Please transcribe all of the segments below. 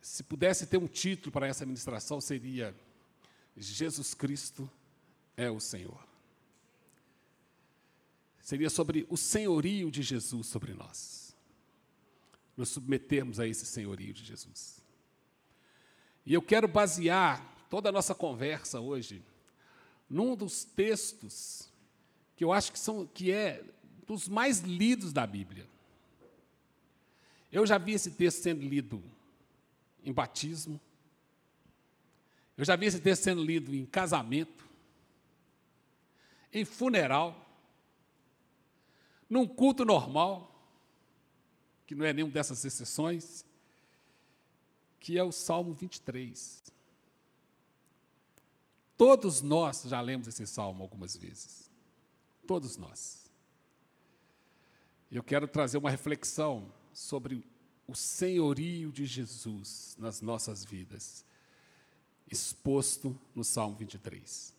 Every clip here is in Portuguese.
se pudesse ter um título para essa ministração, seria Jesus Cristo é o Senhor. Seria sobre o senhorio de Jesus sobre nós. Nos submetermos a esse senhorio de Jesus. E eu quero basear toda a nossa conversa hoje num dos textos que eu acho que são que é dos mais lidos da Bíblia. Eu já vi esse texto sendo lido em batismo. Eu já vi esse texto sendo lido em casamento, em funeral, num culto normal, que não é nenhuma dessas exceções, que é o Salmo 23. Todos nós já lemos esse salmo algumas vezes. Todos nós. Eu quero trazer uma reflexão sobre o senhorio de Jesus nas nossas vidas, exposto no Salmo 23.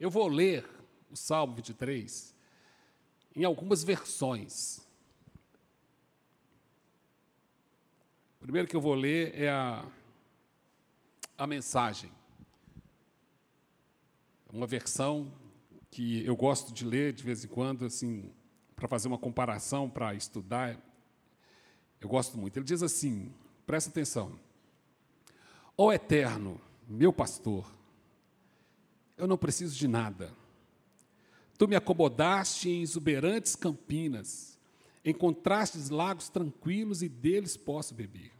Eu vou ler o Salmo 23 em algumas versões. O primeiro que eu vou ler é a, a mensagem. Uma versão que eu gosto de ler de vez em quando, assim, para fazer uma comparação, para estudar. Eu gosto muito. Ele diz assim: presta atenção. Ó Eterno, meu pastor, eu não preciso de nada. Tu me acomodaste em exuberantes campinas, encontrastes lagos tranquilos e deles posso beber.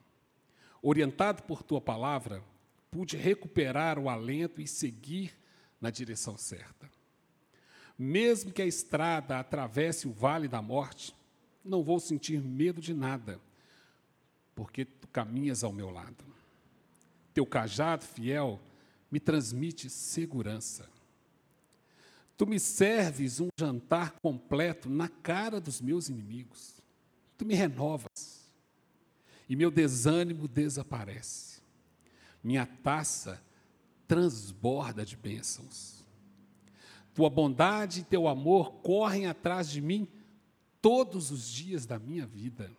Orientado por tua palavra, pude recuperar o alento e seguir na direção certa. Mesmo que a estrada atravesse o vale da morte, não vou sentir medo de nada porque tu caminhas ao meu lado. Teu cajado fiel me transmite segurança. Tu me serves um jantar completo na cara dos meus inimigos. Tu me renovas. E meu desânimo desaparece. Minha taça transborda de bênçãos. Tua bondade e teu amor correm atrás de mim todos os dias da minha vida.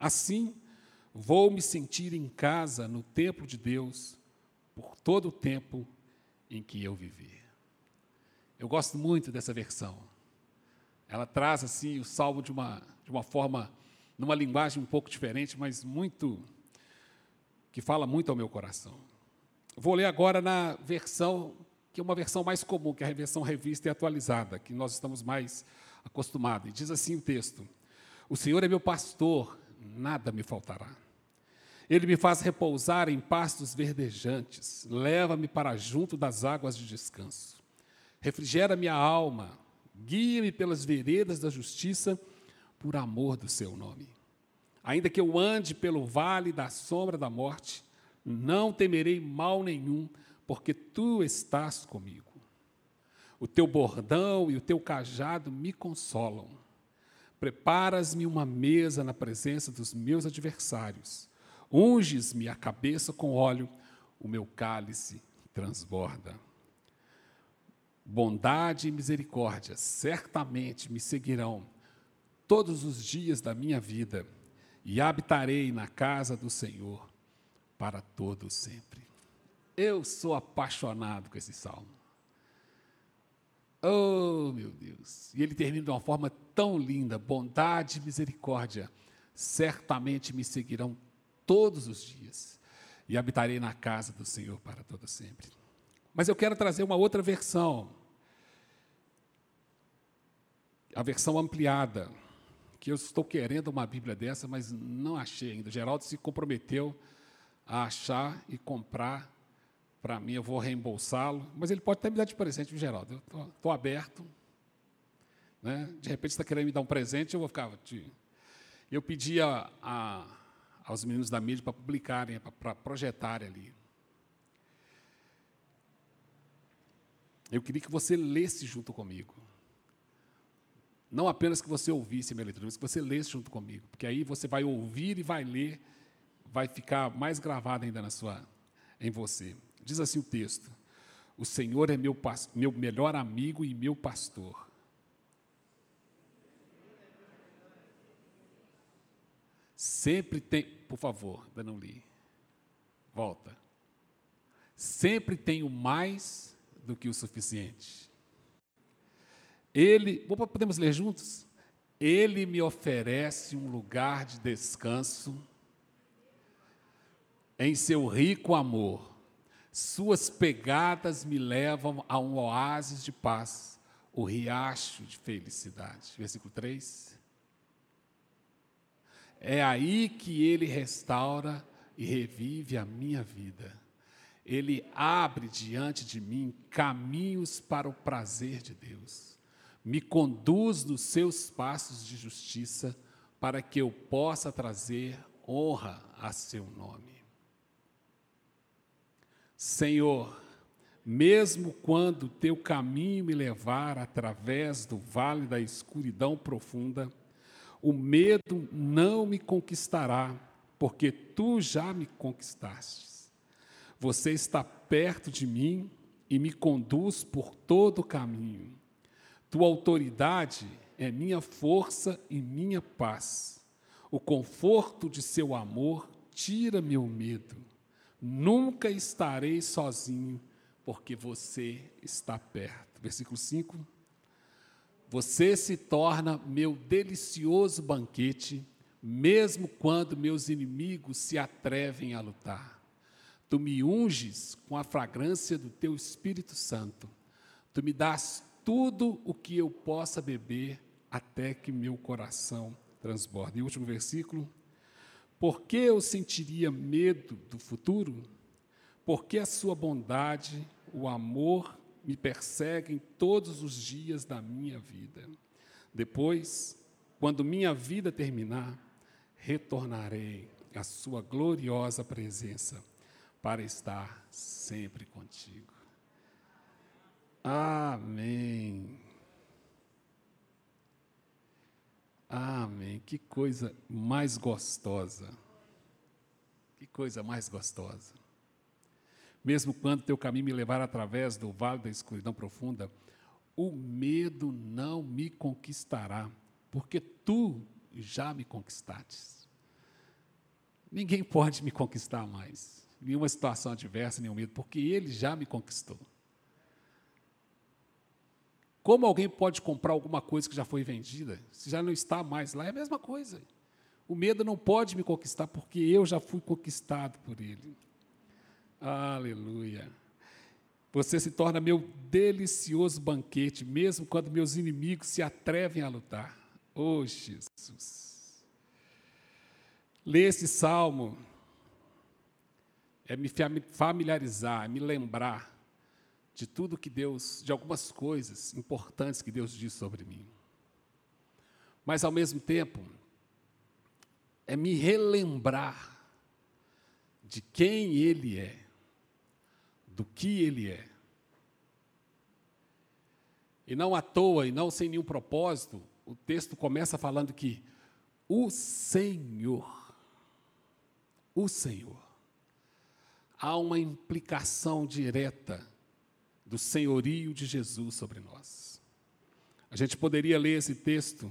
Assim, Vou me sentir em casa no templo de Deus por todo o tempo em que eu viver. Eu gosto muito dessa versão. Ela traz assim o salmo de uma, de uma forma, numa linguagem um pouco diferente, mas muito que fala muito ao meu coração. Vou ler agora na versão que é uma versão mais comum, que é a versão revista e atualizada, que nós estamos mais acostumados. E diz assim o texto: O Senhor é meu pastor, nada me faltará. Ele me faz repousar em pastos verdejantes, leva-me para junto das águas de descanso. Refrigera minha alma, guia-me pelas veredas da justiça, por amor do seu nome. Ainda que eu ande pelo vale da sombra da morte, não temerei mal nenhum, porque tu estás comigo. O teu bordão e o teu cajado me consolam. Preparas-me uma mesa na presença dos meus adversários Unges-me a cabeça com óleo, o meu cálice transborda. Bondade e misericórdia certamente me seguirão todos os dias da minha vida e habitarei na casa do Senhor para todo sempre. Eu sou apaixonado com esse salmo. Oh, meu Deus! E ele termina de uma forma tão linda: bondade e misericórdia certamente me seguirão todos os dias, e habitarei na casa do Senhor para todo sempre. Mas eu quero trazer uma outra versão, a versão ampliada, que eu estou querendo uma Bíblia dessa, mas não achei ainda. Geraldo se comprometeu a achar e comprar para mim, eu vou reembolsá-lo, mas ele pode até me dar de presente, Geraldo? Eu estou aberto. Né? De repente, está querendo me dar um presente, eu vou ficar. Eu pedi a, a aos meninos da mídia para publicarem, para projetarem ali. Eu queria que você lesse junto comigo. Não apenas que você ouvisse a minha leitura, mas que você lesse junto comigo, porque aí você vai ouvir e vai ler, vai ficar mais gravado ainda na sua, em você. Diz assim o texto: O Senhor é meu, meu melhor amigo e meu pastor. Sempre tem, por favor, ainda não li. Volta. Sempre tenho mais do que o suficiente. Ele, podemos ler juntos? Ele me oferece um lugar de descanso em seu rico amor. Suas pegadas me levam a um oásis de paz, o riacho de felicidade. Versículo 3. É aí que ele restaura e revive a minha vida. Ele abre diante de mim caminhos para o prazer de Deus. Me conduz nos seus passos de justiça para que eu possa trazer honra a seu nome. Senhor, mesmo quando teu caminho me levar através do vale da escuridão profunda, o medo não me conquistará, porque tu já me conquistaste. Você está perto de mim e me conduz por todo o caminho. Tua autoridade é minha força e minha paz. O conforto de seu amor tira meu medo. Nunca estarei sozinho, porque você está perto. Versículo 5. Você se torna meu delicioso banquete, mesmo quando meus inimigos se atrevem a lutar. Tu me unges com a fragrância do teu Espírito Santo. Tu me das tudo o que eu possa beber até que meu coração transborde. E último versículo. Por que eu sentiria medo do futuro? Porque a sua bondade, o amor me perseguem todos os dias da minha vida. Depois, quando minha vida terminar, retornarei à sua gloriosa presença para estar sempre contigo. Amém. Amém. Que coisa mais gostosa. Que coisa mais gostosa mesmo quando teu caminho me levar através do vale da escuridão profunda, o medo não me conquistará, porque tu já me conquistastes. Ninguém pode me conquistar mais, nenhuma situação adversa, nenhum medo, porque ele já me conquistou. Como alguém pode comprar alguma coisa que já foi vendida, se já não está mais lá? É a mesma coisa. O medo não pode me conquistar, porque eu já fui conquistado por ele. Aleluia. Você se torna meu delicioso banquete, mesmo quando meus inimigos se atrevem a lutar. Oh, Jesus. Ler esse salmo é me familiarizar, é me lembrar de tudo que Deus, de algumas coisas importantes que Deus diz sobre mim. Mas, ao mesmo tempo, é me relembrar de quem Ele é do que ele é. E não à toa, e não sem nenhum propósito, o texto começa falando que o Senhor, o Senhor, há uma implicação direta do senhorio de Jesus sobre nós. A gente poderia ler esse texto: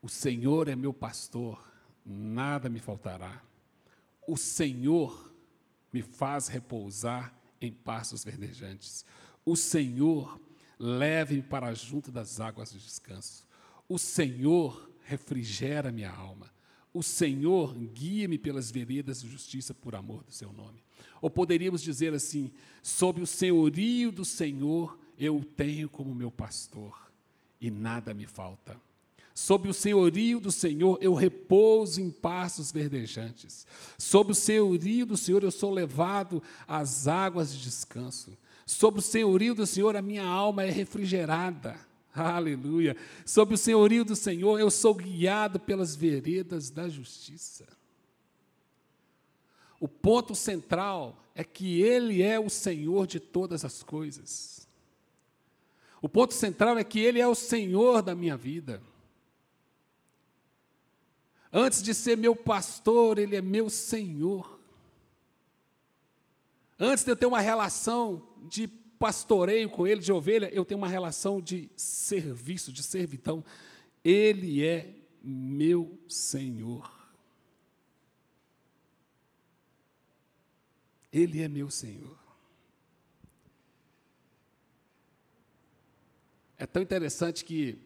O Senhor é meu pastor, nada me faltará. O Senhor me faz repousar em pastos verdejantes. O Senhor leve-me para junto das águas de descanso. O Senhor refrigera minha alma. O Senhor guia-me pelas veredas de justiça por amor do seu nome. Ou poderíamos dizer assim: sob o senhorio do Senhor eu o tenho como meu pastor e nada me falta. Sob o senhorio do Senhor eu repouso em pastos verdejantes. Sob o senhorio do Senhor eu sou levado às águas de descanso. Sob o senhorio do Senhor a minha alma é refrigerada. Aleluia. Sob o senhorio do Senhor eu sou guiado pelas veredas da justiça. O ponto central é que Ele é o Senhor de todas as coisas. O ponto central é que Ele é o Senhor da minha vida. Antes de ser meu pastor, ele é meu Senhor. Antes de eu ter uma relação de pastoreio com ele, de ovelha, eu tenho uma relação de serviço, de servidão. Ele é meu Senhor. Ele é meu Senhor. É tão interessante que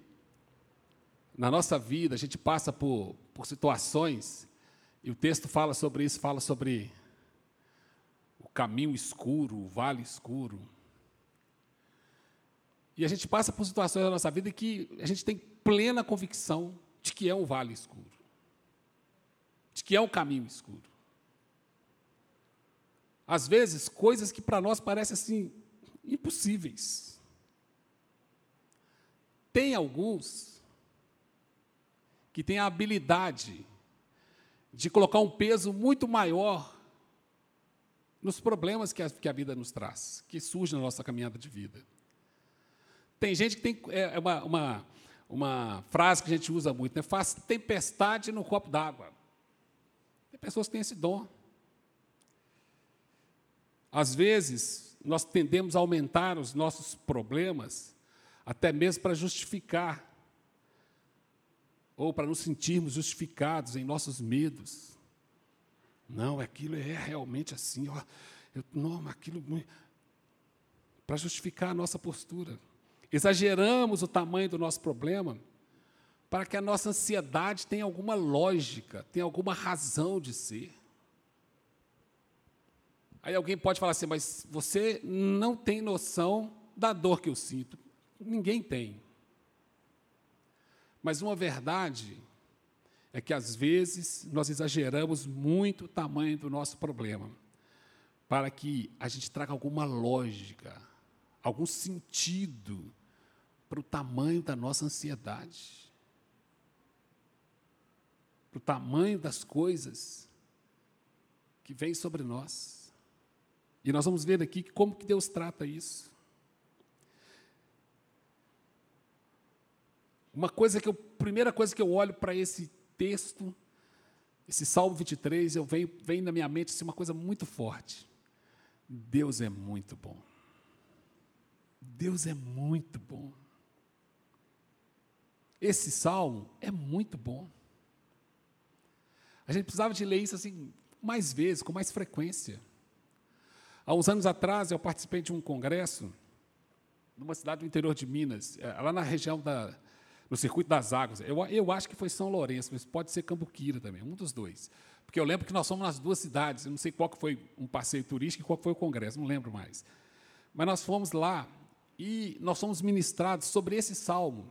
na nossa vida a gente passa por, por situações, e o texto fala sobre isso, fala sobre o caminho escuro, o vale escuro. E a gente passa por situações na nossa vida que a gente tem plena convicção de que é um vale escuro, de que é um caminho escuro. Às vezes, coisas que para nós parecem assim impossíveis. Tem alguns que têm a habilidade de colocar um peso muito maior nos problemas que a, que a vida nos traz, que surgem na nossa caminhada de vida. Tem gente que tem é, é uma, uma, uma frase que a gente usa muito, né? faz tempestade no copo d'água. Tem pessoas que têm esse dom. Às vezes, nós tendemos a aumentar os nossos problemas, até mesmo para justificar, ou para nos sentirmos justificados em nossos medos. Não, aquilo é realmente assim, ó, eu, não, aquilo. Para justificar a nossa postura. Exageramos o tamanho do nosso problema para que a nossa ansiedade tenha alguma lógica, tenha alguma razão de ser. Aí alguém pode falar assim, mas você não tem noção da dor que eu sinto. Ninguém tem. Mas uma verdade é que às vezes nós exageramos muito o tamanho do nosso problema, para que a gente traga alguma lógica, algum sentido para o tamanho da nossa ansiedade, para o tamanho das coisas que vêm sobre nós. E nós vamos ver aqui como que Deus trata isso. Uma coisa que eu, primeira coisa que eu olho para esse texto, esse Salmo 23, eu venho, vem na minha mente assim, uma coisa muito forte. Deus é muito bom. Deus é muito bom. Esse salmo é muito bom. A gente precisava de ler isso assim mais vezes, com mais frequência. Há uns anos atrás, eu participei de um congresso numa cidade do interior de Minas, é, lá na região da, no Circuito das Águas. Eu, eu acho que foi São Lourenço, mas pode ser Cambuquira também, um dos dois. Porque eu lembro que nós fomos nas duas cidades, eu não sei qual que foi um passeio turístico e qual foi o congresso, não lembro mais. Mas nós fomos lá e nós fomos ministrados sobre esse salmo.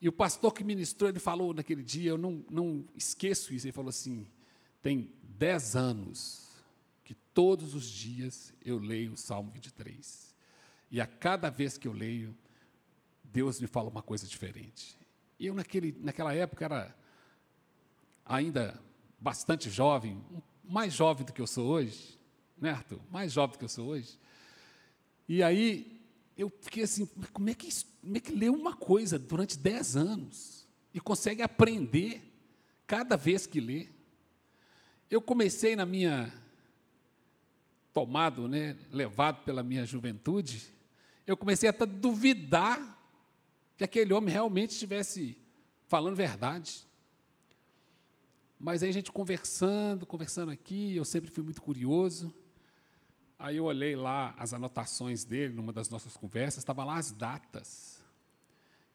E o pastor que ministrou, ele falou naquele dia, eu não, não esqueço isso, ele falou assim, tem dez anos que todos os dias eu leio o Salmo 23. E a cada vez que eu leio, Deus me fala uma coisa diferente. Eu, naquele, naquela época, era ainda bastante jovem, mais jovem do que eu sou hoje, né, Arthur? Mais jovem do que eu sou hoje. E aí, eu fiquei assim, como é que, como é que lê uma coisa durante dez anos e consegue aprender cada vez que lê? Eu comecei na minha tomado, né, levado pela minha juventude, eu comecei a duvidar que aquele homem realmente estivesse falando verdade. Mas aí a gente conversando, conversando aqui, eu sempre fui muito curioso. Aí eu olhei lá as anotações dele, numa das nossas conversas, estava lá as datas.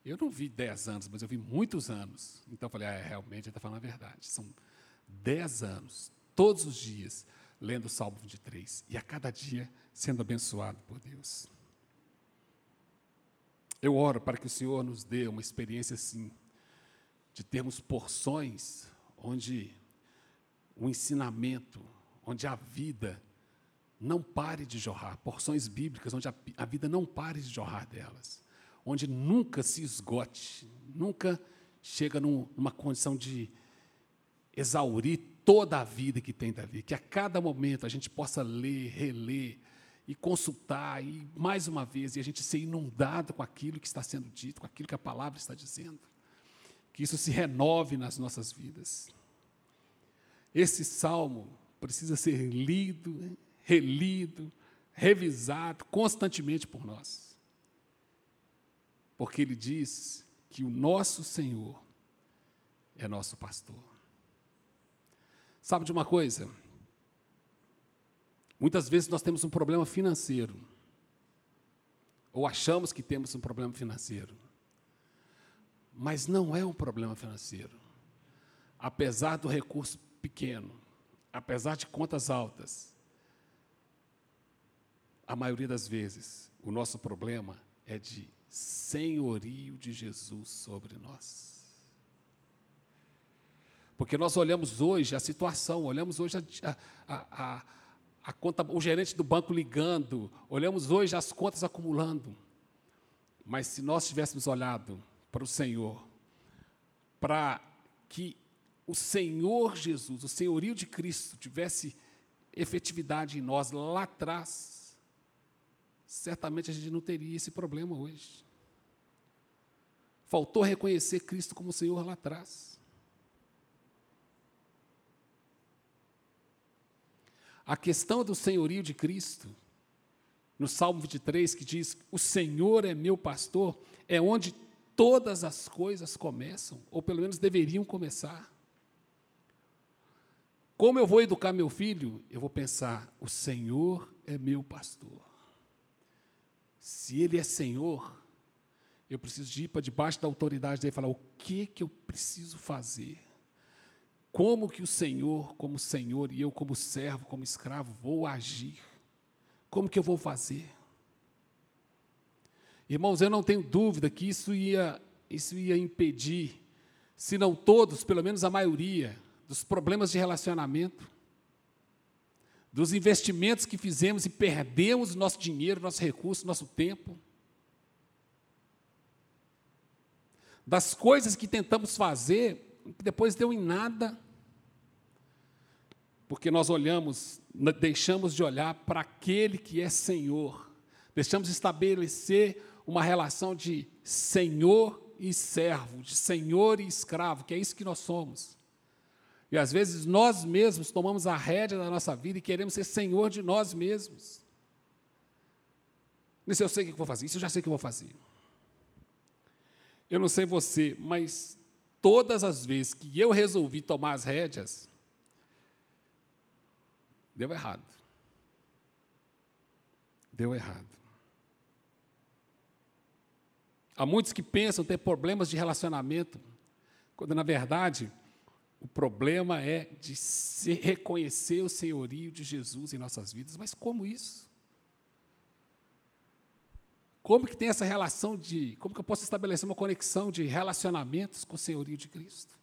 Eu não vi dez anos, mas eu vi muitos anos. Então eu falei, ah, é, realmente ele está falando a verdade. São dez anos, todos os dias, lendo o Salmo 23 e a cada dia sendo abençoado por Deus. Eu oro para que o Senhor nos dê uma experiência assim, de termos porções onde o ensinamento, onde a vida não pare de jorrar, porções bíblicas onde a, a vida não pare de jorrar delas, onde nunca se esgote, nunca chega num, numa condição de exaurir toda a vida que tem Davi, que a cada momento a gente possa ler, reler e consultar, e mais uma vez, e a gente ser inundado com aquilo que está sendo dito, com aquilo que a palavra está dizendo. Que isso se renove nas nossas vidas. Esse salmo precisa ser lido, relido, revisado constantemente por nós. Porque ele diz que o nosso Senhor é nosso pastor. Sabe de uma coisa? Muitas vezes nós temos um problema financeiro, ou achamos que temos um problema financeiro, mas não é um problema financeiro. Apesar do recurso pequeno, apesar de contas altas, a maioria das vezes, o nosso problema é de senhorio de Jesus sobre nós. Porque nós olhamos hoje a situação, olhamos hoje a, a, a, a conta, o gerente do banco ligando, olhamos hoje as contas acumulando. Mas se nós tivéssemos olhado para o Senhor, para que o Senhor Jesus, o senhorio de Cristo, tivesse efetividade em nós lá atrás, certamente a gente não teria esse problema hoje. Faltou reconhecer Cristo como Senhor lá atrás. A questão do senhorio de Cristo, no Salmo 23, que diz: O Senhor é meu pastor, é onde todas as coisas começam, ou pelo menos deveriam começar. Como eu vou educar meu filho? Eu vou pensar: o Senhor é meu pastor. Se ele é Senhor, eu preciso de ir para debaixo da autoridade dele e falar: o que, que eu preciso fazer? Como que o Senhor, como Senhor, e eu, como servo, como escravo, vou agir? Como que eu vou fazer? Irmãos, eu não tenho dúvida que isso ia, isso ia impedir, se não todos, pelo menos a maioria, dos problemas de relacionamento, dos investimentos que fizemos e perdemos nosso dinheiro, nosso recurso, nosso tempo, das coisas que tentamos fazer, depois deu em nada, porque nós olhamos, deixamos de olhar para aquele que é Senhor, deixamos de estabelecer uma relação de Senhor e servo, de Senhor e escravo, que é isso que nós somos. E às vezes nós mesmos tomamos a rédea da nossa vida e queremos ser senhor de nós mesmos. Isso eu sei o que eu vou fazer, isso eu já sei o que eu vou fazer. Eu não sei você, mas todas as vezes que eu resolvi tomar as rédeas, deu errado. Deu errado. Há muitos que pensam ter problemas de relacionamento, quando na verdade o problema é de reconhecer o senhorio de Jesus em nossas vidas. Mas como isso? Como que tem essa relação de. Como que eu posso estabelecer uma conexão de relacionamentos com o senhorio de Cristo?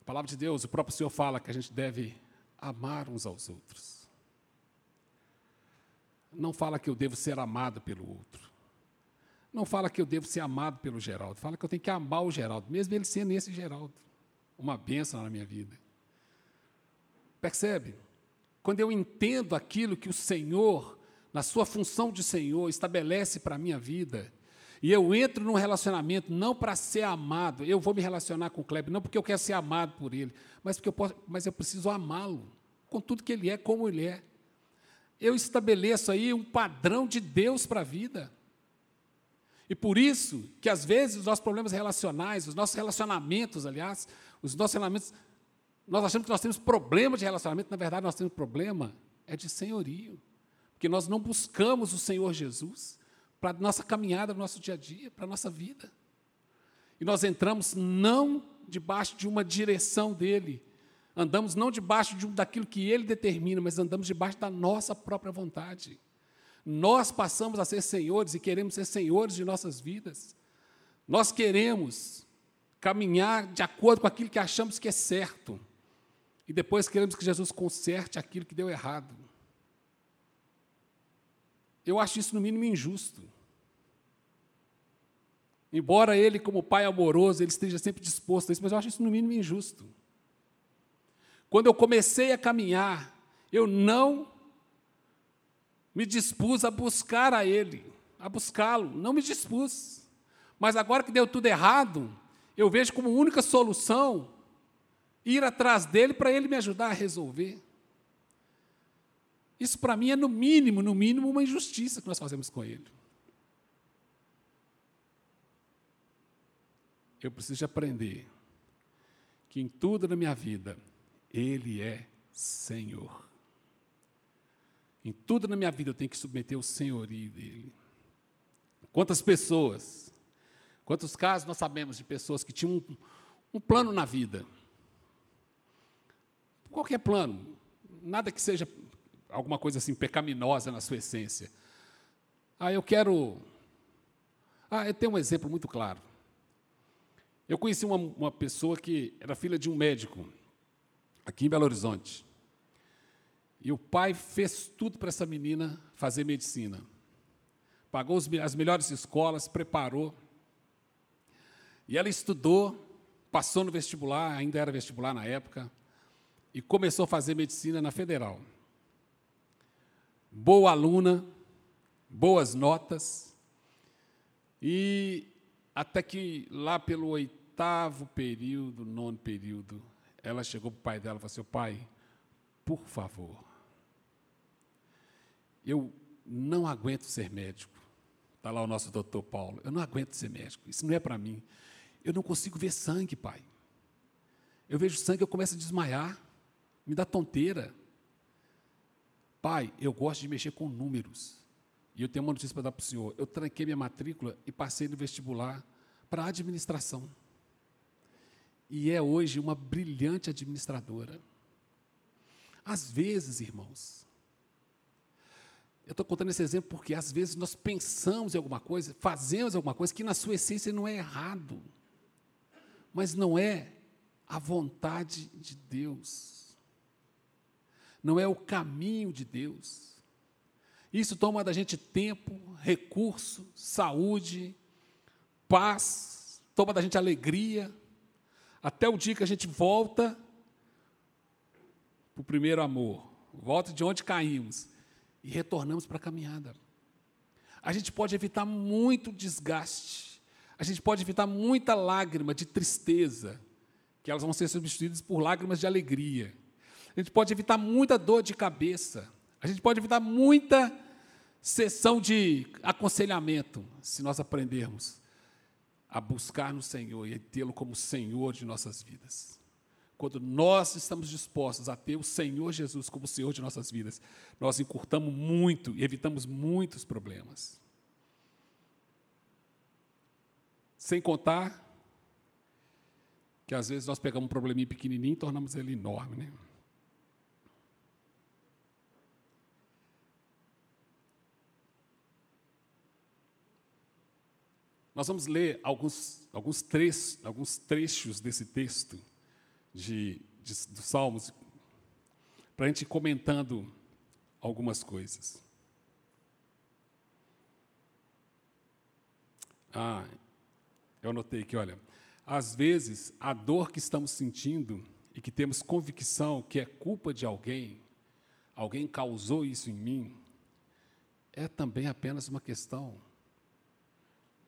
A palavra de Deus, o próprio Senhor fala que a gente deve amar uns aos outros. Não fala que eu devo ser amado pelo outro. Não fala que eu devo ser amado pelo Geraldo, fala que eu tenho que amar o Geraldo, mesmo ele sendo esse Geraldo. Uma bênção na minha vida. Percebe? Quando eu entendo aquilo que o Senhor, na sua função de Senhor, estabelece para a minha vida, e eu entro num relacionamento não para ser amado, eu vou me relacionar com o Kleber, não porque eu quero ser amado por ele, mas porque eu posso, mas eu preciso amá-lo, com tudo que ele é, como ele é. Eu estabeleço aí um padrão de Deus para a vida. E por isso que às vezes os nossos problemas relacionais, os nossos relacionamentos, aliás, os nossos relacionamentos, nós achamos que nós temos problema de relacionamento, na verdade nós temos problema é de senhorio. Porque nós não buscamos o Senhor Jesus para a nossa caminhada, no nosso dia a dia, para a nossa vida. E nós entramos não debaixo de uma direção dele, andamos não debaixo de daquilo que ele determina, mas andamos debaixo da nossa própria vontade. Nós passamos a ser senhores e queremos ser senhores de nossas vidas. Nós queremos caminhar de acordo com aquilo que achamos que é certo. E depois queremos que Jesus conserte aquilo que deu errado. Eu acho isso, no mínimo, injusto. Embora ele, como pai amoroso, ele esteja sempre disposto a isso, mas eu acho isso, no mínimo, injusto. Quando eu comecei a caminhar, eu não me dispus a buscar a Ele, a buscá-lo, não me dispus. Mas agora que deu tudo errado, eu vejo como única solução ir atrás dele para ele me ajudar a resolver. Isso para mim é no mínimo, no mínimo, uma injustiça que nós fazemos com ele. Eu preciso aprender que em tudo na minha vida, ele é Senhor. Em tudo na minha vida eu tenho que submeter o senhorio dele. Quantas pessoas, quantos casos nós sabemos de pessoas que tinham um, um plano na vida? Qualquer plano, nada que seja alguma coisa assim pecaminosa na sua essência. Ah, eu quero. Ah, eu tenho um exemplo muito claro. Eu conheci uma, uma pessoa que era filha de um médico, aqui em Belo Horizonte. E o pai fez tudo para essa menina fazer medicina. Pagou as melhores escolas, preparou. E ela estudou, passou no vestibular, ainda era vestibular na época, e começou a fazer medicina na Federal. Boa aluna, boas notas, e até que lá pelo oitavo período, nono período, ela chegou para o pai dela e falou assim: pai, por favor, eu não aguento ser médico. Está lá o nosso doutor Paulo. Eu não aguento ser médico. Isso não é para mim. Eu não consigo ver sangue, pai. Eu vejo sangue, eu começo a desmaiar. Me dá tonteira. Pai, eu gosto de mexer com números. E eu tenho uma notícia para dar para o senhor. Eu tranquei minha matrícula e passei no vestibular para administração. E é hoje uma brilhante administradora. Às vezes, irmãos, eu estou contando esse exemplo porque às vezes nós pensamos em alguma coisa, fazemos alguma coisa que na sua essência não é errado, mas não é a vontade de Deus, não é o caminho de Deus. Isso toma da gente tempo, recurso, saúde, paz, toma da gente alegria, até o dia que a gente volta para o primeiro amor, volta de onde caímos e retornamos para a caminhada. A gente pode evitar muito desgaste, a gente pode evitar muita lágrima de tristeza, que elas vão ser substituídas por lágrimas de alegria. A gente pode evitar muita dor de cabeça, a gente pode evitar muita sessão de aconselhamento, se nós aprendermos a buscar no Senhor e tê-lo como Senhor de nossas vidas. Quando nós estamos dispostos a ter o Senhor Jesus como Senhor de nossas vidas, nós encurtamos muito e evitamos muitos problemas. Sem contar que às vezes nós pegamos um probleminha pequenininho e tornamos ele enorme, né? Nós vamos ler alguns, alguns, trechos, alguns trechos desse texto de, de, dos Salmos, para a gente ir comentando algumas coisas. Ah, eu anotei aqui, olha. Às vezes, a dor que estamos sentindo e que temos convicção que é culpa de alguém, alguém causou isso em mim, é também apenas uma questão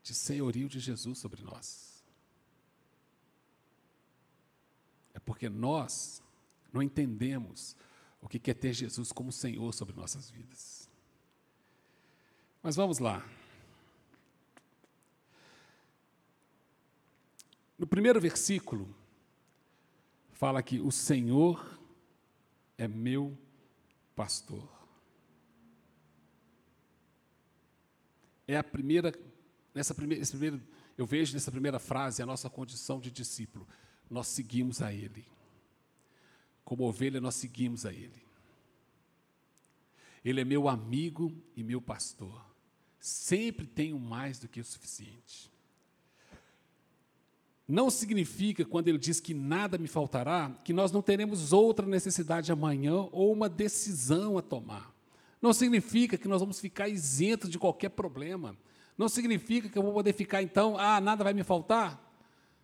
de senhorio de Jesus sobre nós. É porque nós não entendemos o que é ter Jesus como Senhor sobre nossas vidas. Mas vamos lá. No primeiro versículo, fala que o Senhor é meu pastor. É a primeira, nessa primeira, primeiro, eu vejo nessa primeira frase a nossa condição de discípulo nós seguimos a Ele. Como ovelha, nós seguimos a Ele. Ele é meu amigo e meu pastor. Sempre tenho mais do que o suficiente. Não significa, quando ele diz que nada me faltará, que nós não teremos outra necessidade amanhã ou uma decisão a tomar. Não significa que nós vamos ficar isentos de qualquer problema. Não significa que eu vou poder ficar, então, ah, nada vai me faltar.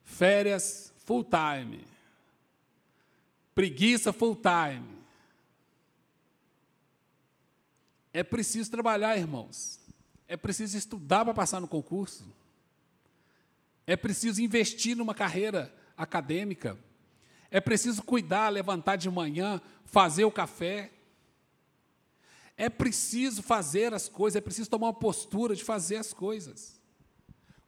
Férias, full time. Preguiça full time. É preciso trabalhar, irmãos. É preciso estudar para passar no concurso. É preciso investir numa carreira acadêmica. É preciso cuidar, levantar de manhã, fazer o café. É preciso fazer as coisas, é preciso tomar uma postura de fazer as coisas.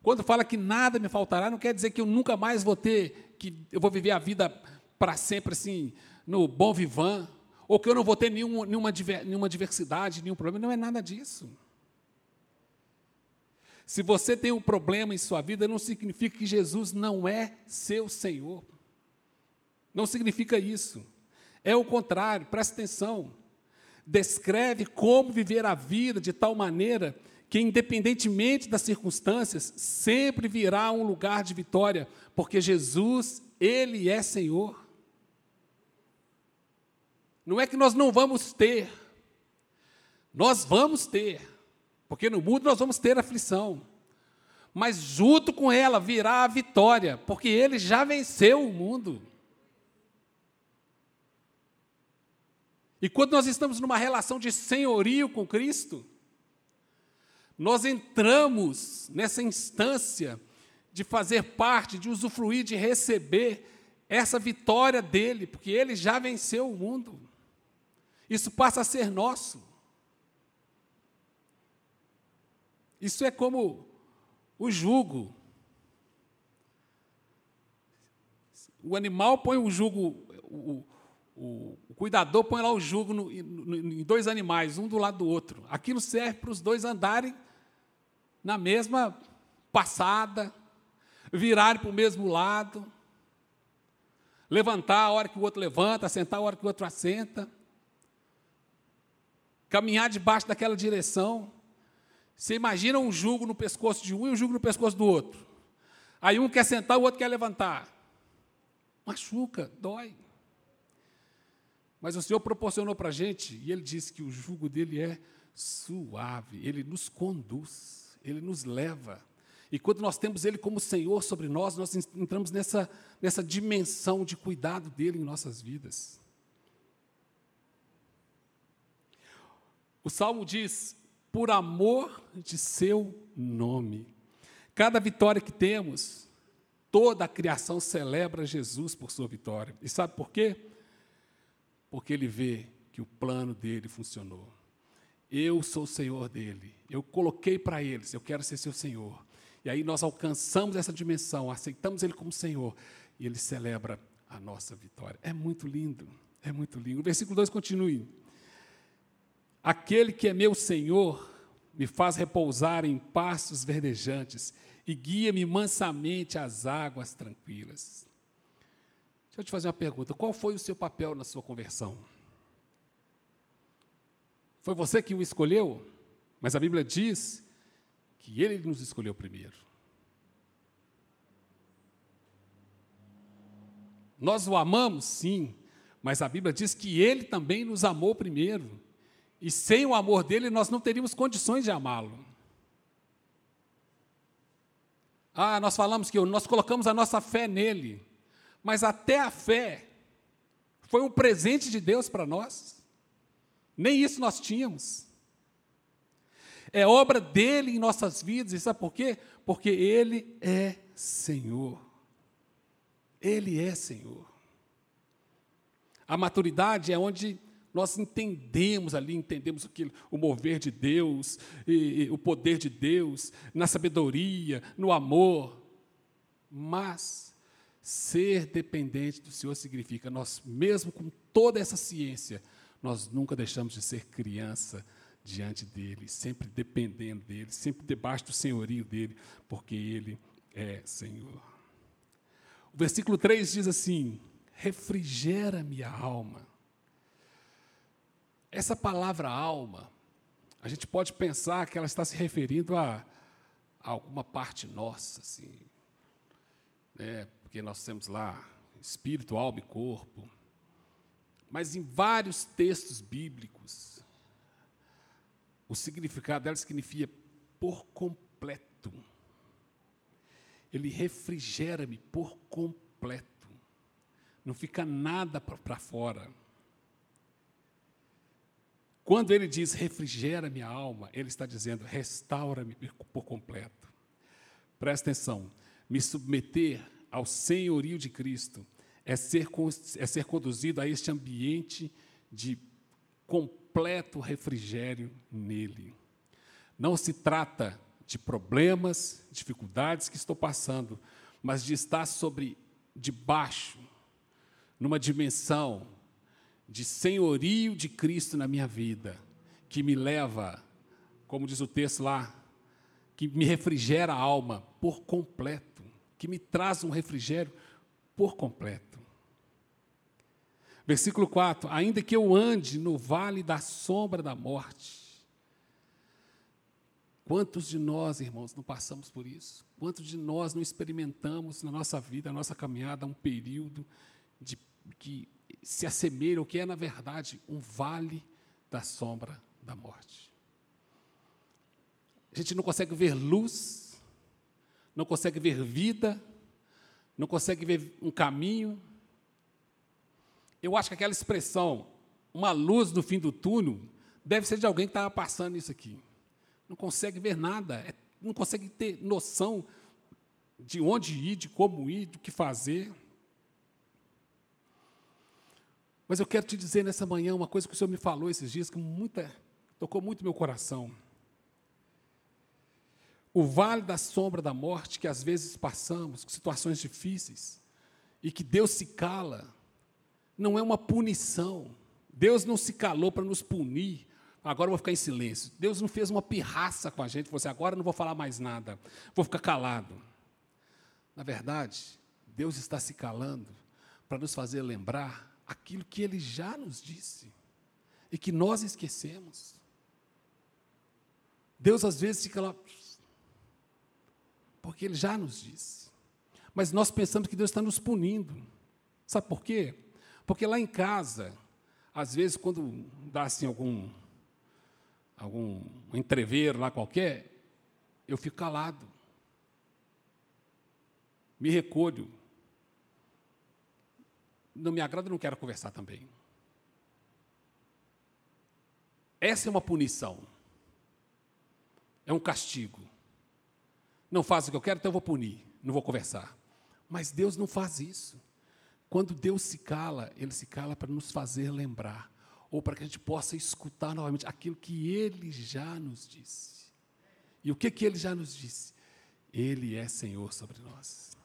Quando fala que nada me faltará, não quer dizer que eu nunca mais vou ter, que eu vou viver a vida para sempre assim, no bom vivan, ou que eu não vou ter nenhum, nenhuma, nenhuma diversidade, nenhum problema. Não é nada disso. Se você tem um problema em sua vida, não significa que Jesus não é seu Senhor. Não significa isso. É o contrário, presta atenção. Descreve como viver a vida de tal maneira que, independentemente das circunstâncias, sempre virá um lugar de vitória, porque Jesus, Ele é Senhor. Não é que nós não vamos ter, nós vamos ter, porque no mundo nós vamos ter aflição, mas junto com ela virá a vitória, porque Ele já venceu o mundo. E quando nós estamos numa relação de senhorio com Cristo, nós entramos nessa instância de fazer parte, de usufruir, de receber essa vitória dele, porque ele já venceu o mundo. Isso passa a ser nosso. Isso é como o jugo. O animal põe o jugo, o, o, cuidador põe lá o jugo no, no, em dois animais, um do lado do outro. Aquilo serve para os dois andarem na mesma passada, virarem para o mesmo lado, levantar a hora que o outro levanta, sentar a hora que o outro assenta, caminhar debaixo daquela direção. Você imagina um jugo no pescoço de um e um jugo no pescoço do outro. Aí um quer sentar, o outro quer levantar. Machuca, dói. Mas o Senhor proporcionou para a gente, e Ele disse que o jugo dele é suave, Ele nos conduz. Ele nos leva. E quando nós temos Ele como Senhor sobre nós, nós entramos nessa, nessa dimensão de cuidado dele em nossas vidas. O salmo diz: por amor de seu nome. Cada vitória que temos, toda a criação celebra Jesus por sua vitória. E sabe por quê? Porque ele vê que o plano dele funcionou. Eu sou o Senhor dele. Eu coloquei para eles, eu quero ser seu Senhor. E aí nós alcançamos essa dimensão, aceitamos ele como Senhor, e ele celebra a nossa vitória. É muito lindo, é muito lindo. O versículo 2 continue. Aquele que é meu Senhor me faz repousar em pastos verdejantes e guia-me mansamente às águas tranquilas. Deixa eu te fazer uma pergunta: qual foi o seu papel na sua conversão? Foi você que o escolheu? Mas a Bíblia diz que ele nos escolheu primeiro. Nós o amamos, sim, mas a Bíblia diz que ele também nos amou primeiro. E sem o amor dele, nós não teríamos condições de amá-lo. Ah, nós falamos que nós colocamos a nossa fé nele, mas até a fé foi um presente de Deus para nós. Nem isso nós tínhamos. É obra dele em nossas vidas, e sabe por quê? Porque ele é Senhor. Ele é Senhor. A maturidade é onde nós entendemos ali, entendemos o, que, o mover de Deus, e, e, o poder de Deus, na sabedoria, no amor. Mas ser dependente do Senhor significa nós, mesmo com toda essa ciência, nós nunca deixamos de ser criança diante dele, sempre dependendo dele, sempre debaixo do senhorio dele, porque ele é Senhor. O versículo 3 diz assim: refrigera minha alma. Essa palavra alma, a gente pode pensar que ela está se referindo a, a alguma parte nossa, assim, né? Porque nós temos lá espírito, alma e corpo. Mas em vários textos bíblicos, o significado dela significa por completo. Ele refrigera-me por completo. Não fica nada para fora. Quando ele diz refrigera minha alma, ele está dizendo restaura-me por completo. Presta atenção, me submeter ao senhorio de Cristo é ser, é ser conduzido a este ambiente de completo refrigério nele. Não se trata de problemas, dificuldades que estou passando, mas de estar sobre, debaixo, numa dimensão de senhorio de Cristo na minha vida, que me leva, como diz o texto lá, que me refrigera a alma por completo, que me traz um refrigério por completo. Versículo 4: Ainda que eu ande no vale da sombra da morte. Quantos de nós, irmãos, não passamos por isso? Quantos de nós não experimentamos na nossa vida, na nossa caminhada, um período de, que se assemelha ao que é, na verdade, um vale da sombra da morte? A gente não consegue ver luz, não consegue ver vida, não consegue ver um caminho. Eu acho que aquela expressão, uma luz no fim do túnel, deve ser de alguém que estava passando isso aqui. Não consegue ver nada, é não consegue ter noção de onde ir, de como ir, do que fazer. Mas eu quero te dizer nessa manhã uma coisa que o Senhor me falou esses dias que muita, tocou muito meu coração. O vale da sombra da morte que às vezes passamos, com situações difíceis, e que Deus se cala, não é uma punição. Deus não se calou para nos punir, agora eu vou ficar em silêncio. Deus não fez uma pirraça com a gente, você assim, agora não vou falar mais nada, vou ficar calado. Na verdade, Deus está se calando para nos fazer lembrar aquilo que Ele já nos disse e que nós esquecemos. Deus às vezes fica lá, porque Ele já nos disse. Mas nós pensamos que Deus está nos punindo. Sabe por quê? Porque lá em casa, às vezes, quando dá assim algum algum entrever lá qualquer, eu fico calado. Me recolho. Não me agrada, não quero conversar também. Essa é uma punição. É um castigo. Não faz o que eu quero, então eu vou punir, não vou conversar. Mas Deus não faz isso. Quando Deus se cala, Ele se cala para nos fazer lembrar ou para que a gente possa escutar novamente aquilo que ele já nos disse. E o que, que ele já nos disse? Ele é Senhor sobre nós.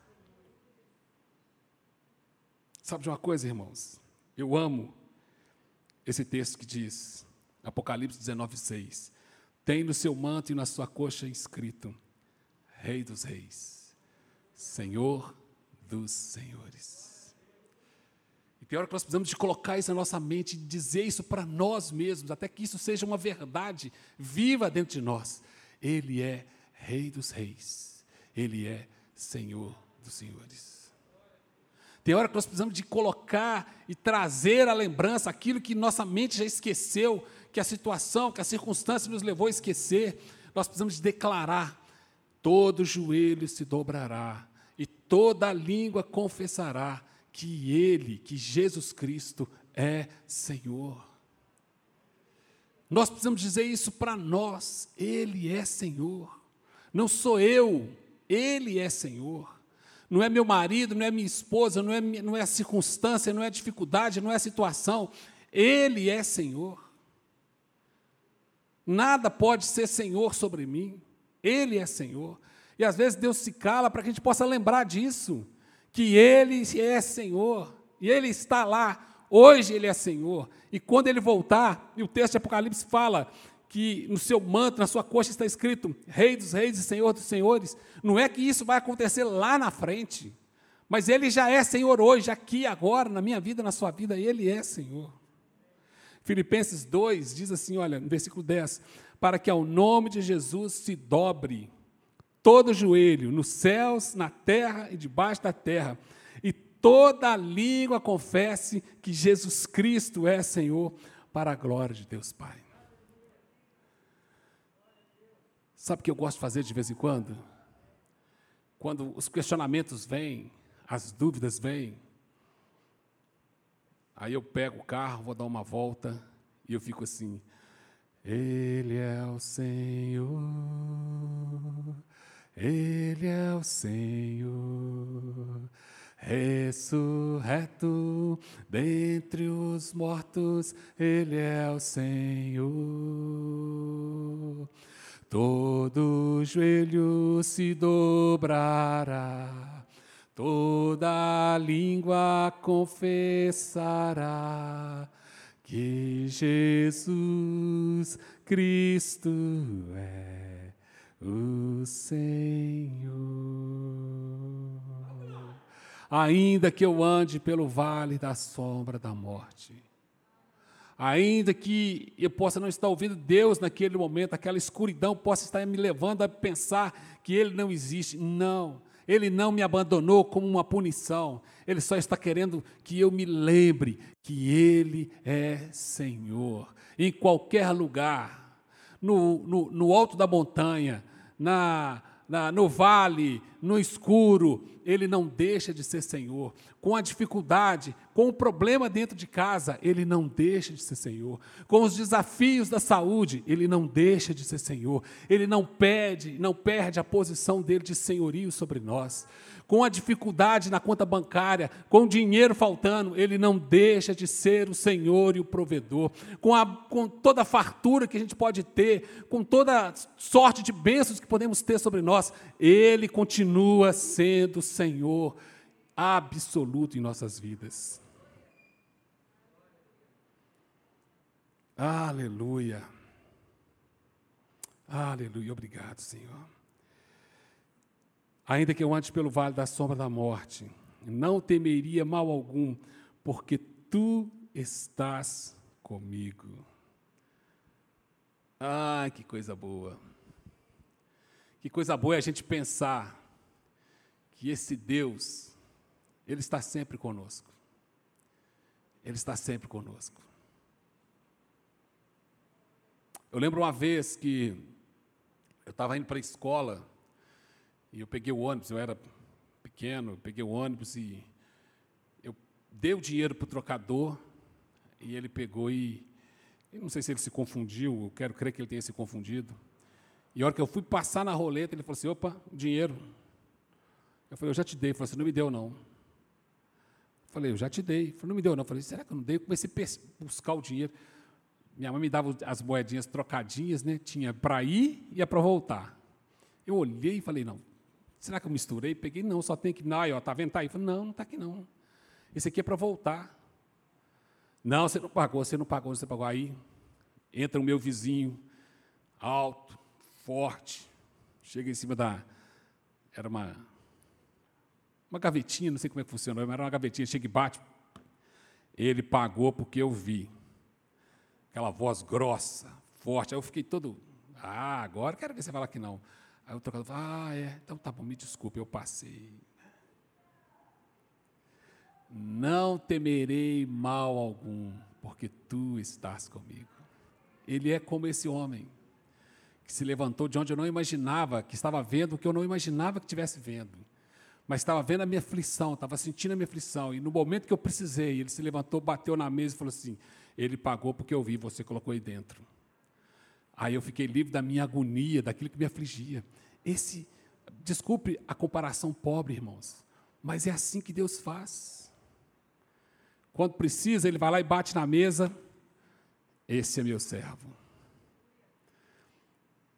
Sabe de uma coisa, irmãos? Eu amo esse texto que diz, Apocalipse 19, 6. Tem no seu manto e na sua coxa escrito: Rei dos Reis, Senhor dos Senhores. E pior é que nós precisamos de colocar isso na nossa mente dizer isso para nós mesmos, até que isso seja uma verdade viva dentro de nós. Ele é Rei dos Reis, Ele é Senhor dos Senhores. Tem hora que nós precisamos de colocar e trazer à lembrança aquilo que nossa mente já esqueceu, que a situação, que a circunstância nos levou a esquecer. Nós precisamos de declarar: todo joelho se dobrará e toda língua confessará que Ele, que Jesus Cristo é Senhor. Nós precisamos dizer isso para nós. Ele é Senhor. Não sou eu, Ele é Senhor. Não é meu marido, não é minha esposa, não é, não é a circunstância, não é a dificuldade, não é a situação. Ele é Senhor. Nada pode ser Senhor sobre mim. Ele é Senhor. E às vezes Deus se cala para que a gente possa lembrar disso que Ele é Senhor, e Ele está lá, hoje Ele é Senhor, e quando Ele voltar, e o texto de Apocalipse fala que no seu manto, na sua coxa está escrito Rei dos Reis e Senhor dos Senhores, não é que isso vai acontecer lá na frente, mas Ele já é Senhor hoje, aqui, agora, na minha vida, na sua vida, Ele é Senhor. Filipenses 2 diz assim, olha, no versículo 10, para que ao nome de Jesus se dobre todo joelho, nos céus, na terra e debaixo da terra, e toda língua confesse que Jesus Cristo é Senhor, para a glória de Deus Pai. Sabe o que eu gosto de fazer de vez em quando? Quando os questionamentos vêm, as dúvidas vêm, aí eu pego o carro, vou dar uma volta e eu fico assim: Ele é o Senhor ele é o Senhor, ressurreto dentre os mortos, Ele é o Senhor. Todo joelho se dobrará, toda língua confessará Jesus Cristo é o Senhor. Ainda que eu ande pelo vale da sombra da morte, ainda que eu possa não estar ouvindo Deus naquele momento, aquela escuridão possa estar me levando a pensar que Ele não existe. Não, Ele não me abandonou como uma punição, Ele só está querendo que eu me lembre que Ele é Senhor. Em qualquer lugar, no, no, no alto da montanha, na, na, no vale, no escuro, ele não deixa de ser Senhor. Com a dificuldade, com o problema dentro de casa, ele não deixa de ser Senhor. Com os desafios da saúde, ele não deixa de ser Senhor. Ele não perde, não perde a posição dele de senhorio sobre nós com a dificuldade na conta bancária, com o dinheiro faltando, ele não deixa de ser o Senhor e o provedor. Com, a, com toda a fartura que a gente pode ter, com toda sorte de bênçãos que podemos ter sobre nós, ele continua sendo Senhor absoluto em nossas vidas. Aleluia. Aleluia. Obrigado, Senhor. Ainda que eu ande pelo vale da sombra da morte, não temeria mal algum, porque tu estás comigo. Ah, que coisa boa. Que coisa boa é a gente pensar que esse Deus, Ele está sempre conosco. Ele está sempre conosco. Eu lembro uma vez que eu estava indo para a escola, e eu peguei o ônibus, eu era pequeno, peguei o ônibus e eu dei o dinheiro para o trocador e ele pegou e, eu não sei se ele se confundiu, eu quero crer que ele tenha se confundido. E a hora que eu fui passar na roleta, ele falou assim, opa, dinheiro. Eu falei, eu já te dei. Ele falou assim, não me deu não. Eu falei, eu já te dei. Ele falou, não me deu não. Eu falei, será que eu não dei? Eu comecei a buscar o dinheiro. Minha mãe me dava as moedinhas trocadinhas, né? Tinha para ir e para voltar. Eu olhei e falei, não, Será que eu misturei? Peguei, não, só tem que. Não, ó, tá vendo? Tá aí. Falei, não, não está aqui não. Esse aqui é para voltar. Não, você não pagou, você não pagou, você pagou. Aí entra o meu vizinho, alto, forte, chega em cima da. Era uma. Uma gavetinha, não sei como é que funcionou, mas era uma gavetinha, chega e bate. Ele pagou porque eu vi. Aquela voz grossa, forte. Aí eu fiquei todo. Ah, agora quero ver você falar que não. Aí o trocador fala, ah, é, então tá bom, me desculpe, eu passei. Não temerei mal algum, porque tu estás comigo. Ele é como esse homem que se levantou de onde eu não imaginava, que estava vendo o que eu não imaginava que estivesse vendo. Mas estava vendo a minha aflição, estava sentindo a minha aflição. E no momento que eu precisei, ele se levantou, bateu na mesa e falou assim: Ele pagou porque eu vi, você colocou aí dentro. Aí eu fiquei livre da minha agonia, daquilo que me afligia. Esse, desculpe a comparação pobre, irmãos, mas é assim que Deus faz. Quando precisa, ele vai lá e bate na mesa. Esse é meu servo.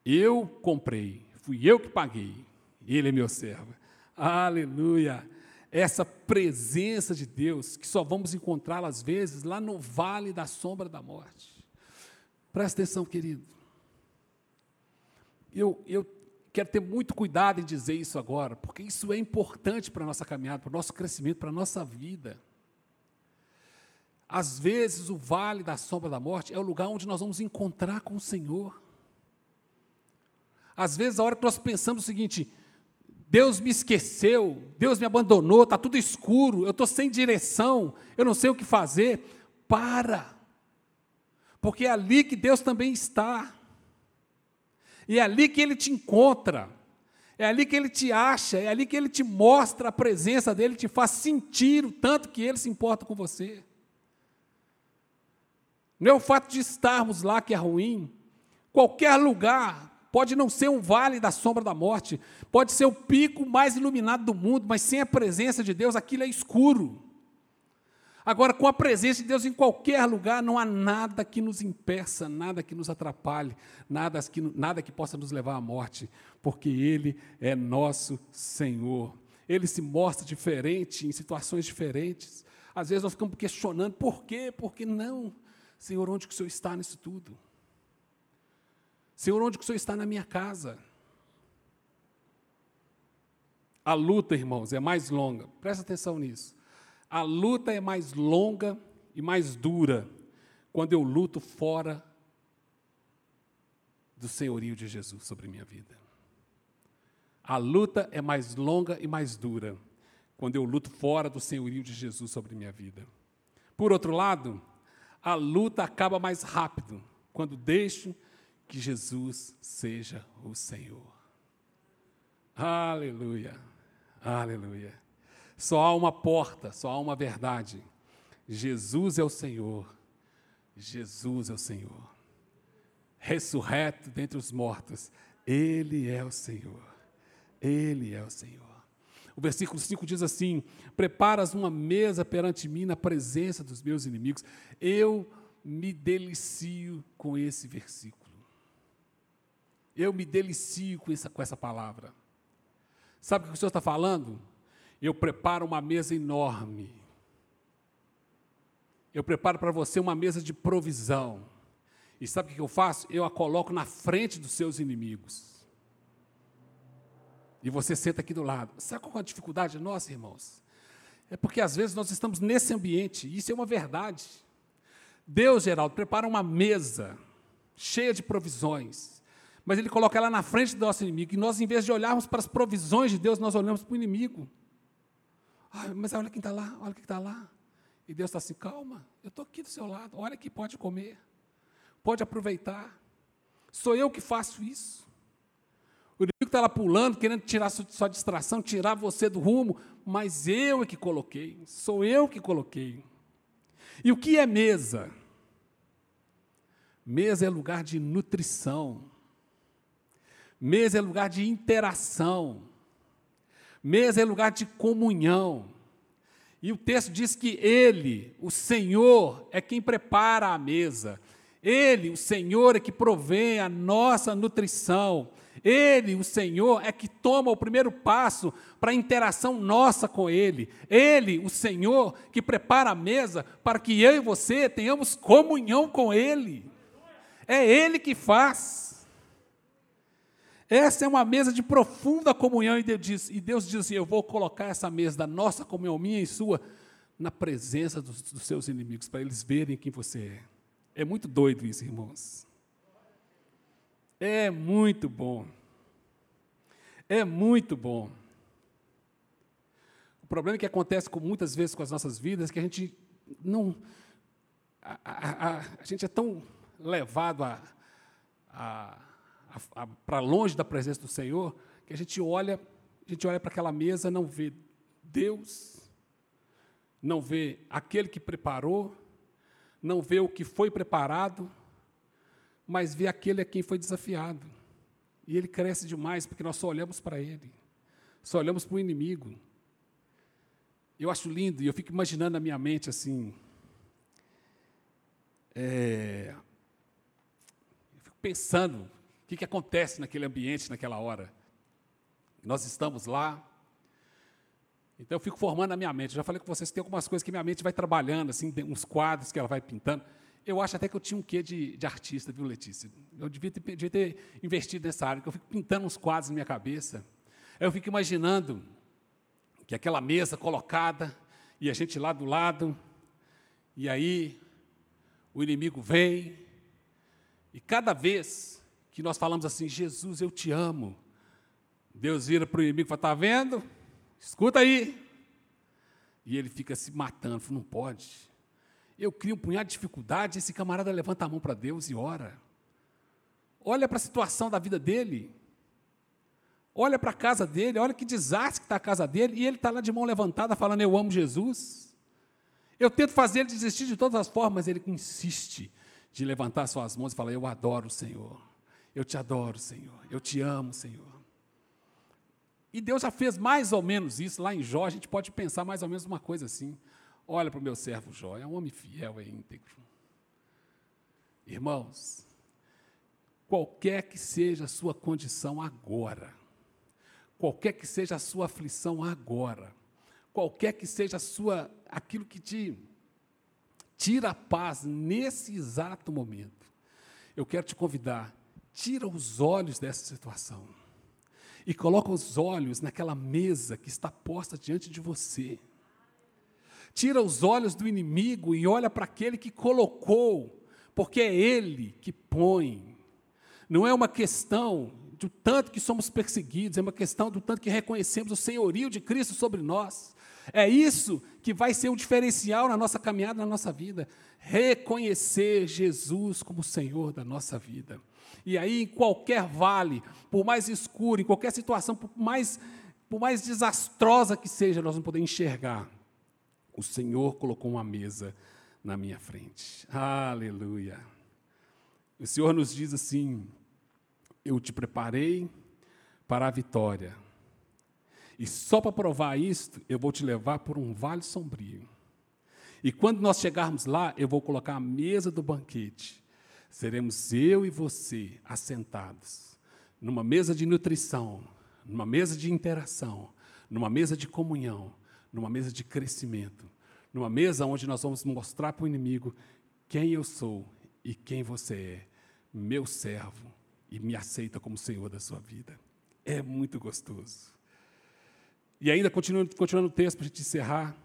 Eu comprei, fui eu que paguei. Ele é meu servo. Aleluia! Essa presença de Deus que só vamos encontrá-la às vezes lá no vale da sombra da morte. Presta atenção, querido. Eu, eu quero ter muito cuidado em dizer isso agora, porque isso é importante para a nossa caminhada, para o nosso crescimento, para a nossa vida. Às vezes, o vale da sombra da morte é o lugar onde nós vamos encontrar com o Senhor. Às vezes, a hora que nós pensamos o seguinte: Deus me esqueceu, Deus me abandonou, está tudo escuro, eu estou sem direção, eu não sei o que fazer. Para, porque é ali que Deus também está. E é ali que ele te encontra. É ali que ele te acha, é ali que ele te mostra a presença dele, te faz sentir o tanto que ele se importa com você. Não é o fato de estarmos lá que é ruim. Qualquer lugar pode não ser um vale da sombra da morte, pode ser o pico mais iluminado do mundo, mas sem a presença de Deus aquilo é escuro. Agora, com a presença de Deus em qualquer lugar, não há nada que nos impeça, nada que nos atrapalhe, nada que, nada que possa nos levar à morte, porque Ele é nosso Senhor. Ele se mostra diferente em situações diferentes. Às vezes nós ficamos questionando por quê, por que não. Senhor, onde que o Senhor está nisso tudo? Senhor, onde que o Senhor está na minha casa? A luta, irmãos, é mais longa. Presta atenção nisso. A luta é mais longa e mais dura quando eu luto fora do senhorio de Jesus sobre minha vida. A luta é mais longa e mais dura quando eu luto fora do senhorio de Jesus sobre minha vida. Por outro lado, a luta acaba mais rápido quando deixo que Jesus seja o Senhor. Aleluia, aleluia. Só há uma porta, só há uma verdade. Jesus é o Senhor. Jesus é o Senhor. Ressurreto dentre os mortos, Ele é o Senhor. Ele é o Senhor. O versículo 5 diz assim: Preparas uma mesa perante mim na presença dos meus inimigos. Eu me delicio com esse versículo. Eu me delicio com essa, com essa palavra. Sabe o que o Senhor está falando? Eu preparo uma mesa enorme. Eu preparo para você uma mesa de provisão. E sabe o que eu faço? Eu a coloco na frente dos seus inimigos. E você senta aqui do lado. Sabe qual é a dificuldade nossa, irmãos? É porque às vezes nós estamos nesse ambiente, isso é uma verdade. Deus, Geraldo, prepara uma mesa cheia de provisões, mas Ele coloca ela na frente do nosso inimigo, e nós, em vez de olharmos para as provisões de Deus, nós olhamos para o inimigo. Mas olha quem está lá, olha quem está lá. E Deus está assim, calma, eu estou aqui do seu lado, olha que pode comer, pode aproveitar. Sou eu que faço isso. O inimigo está lá pulando, querendo tirar sua distração, tirar você do rumo, mas eu é que coloquei, sou eu que coloquei. E o que é mesa? Mesa é lugar de nutrição. Mesa é lugar de interação. Mesa é lugar de comunhão. E o texto diz que Ele, o Senhor, é quem prepara a mesa. Ele, o Senhor, é que provém a nossa nutrição. Ele, o Senhor, é que toma o primeiro passo para a interação nossa com Ele. Ele, o Senhor, que prepara a mesa para que eu e você tenhamos comunhão com Ele. É Ele que faz. Essa é uma mesa de profunda comunhão, e Deus diz, e Deus diz assim: Eu vou colocar essa mesa da nossa comunhão, minha e sua, na presença dos, dos seus inimigos, para eles verem quem você é. É muito doido isso, irmãos. É muito bom. É muito bom. O problema que acontece com, muitas vezes com as nossas vidas é que a gente não. A, a, a, a gente é tão levado a, para longe da presença do Senhor que a gente olha, a gente olha para aquela mesa, não vê Deus, não vê aquele que preparou, não vê o que foi preparado, mas vê aquele a quem foi desafiado. E ele cresce demais, porque nós só olhamos para ele, só olhamos para o inimigo. Eu acho lindo, e eu fico imaginando na minha mente assim. É, eu fico pensando o que, que acontece naquele ambiente, naquela hora. Nós estamos lá, então eu fico formando na minha mente. Eu já falei com vocês que tem algumas coisas que minha mente vai trabalhando, assim, uns quadros que ela vai pintando. Eu acho até que eu tinha um quê de, de artista, viu, Letícia? Eu devia ter, devia ter investido nessa área, porque eu fico pintando uns quadros na minha cabeça. Eu fico imaginando que aquela mesa colocada, e a gente lá do lado, e aí o inimigo vem, e cada vez que nós falamos assim, Jesus, eu te amo, Deus vira para o inimigo e fala, está vendo? Escuta aí. E ele fica se matando, não pode. Eu crio um punhado de dificuldade, esse camarada levanta a mão para Deus e ora. Olha para a situação da vida dele. Olha para a casa dele, olha que desastre que está a casa dele, e ele está lá de mão levantada falando, eu amo Jesus. Eu tento fazer ele desistir de todas as formas, mas ele insiste de levantar suas mãos e falar, eu adoro o Senhor. Eu te adoro, Senhor. Eu te amo, Senhor. E Deus já fez mais ou menos isso lá em Jó, a gente pode pensar mais ou menos uma coisa assim. Olha para o meu servo Jó, é um homem fiel, é íntegro. Irmãos, qualquer que seja a sua condição agora, qualquer que seja a sua aflição agora, qualquer que seja a sua aquilo que te tira a paz nesse exato momento. Eu quero te convidar, tira os olhos dessa situação e coloca os olhos naquela mesa que está posta diante de você. Tira os olhos do inimigo e olha para aquele que colocou, porque é ele que põe. Não é uma questão do tanto que somos perseguidos, é uma questão do tanto que reconhecemos o senhorio de Cristo sobre nós. É isso que vai ser o diferencial na nossa caminhada, na nossa vida. Reconhecer Jesus como Senhor da nossa vida. E aí, em qualquer vale, por mais escuro, em qualquer situação, por mais, por mais desastrosa que seja, nós vamos poder enxergar. O Senhor colocou uma mesa na minha frente. Aleluia. O Senhor nos diz assim: Eu te preparei para a vitória e só para provar isto, eu vou te levar por um vale sombrio. E quando nós chegarmos lá, eu vou colocar a mesa do banquete. Seremos eu e você assentados numa mesa de nutrição, numa mesa de interação, numa mesa de comunhão, numa mesa de crescimento, numa mesa onde nós vamos mostrar para o inimigo quem eu sou e quem você é, meu servo, e me aceita como Senhor da sua vida. É muito gostoso. E ainda, continuando, continuando o texto, para a gente encerrar,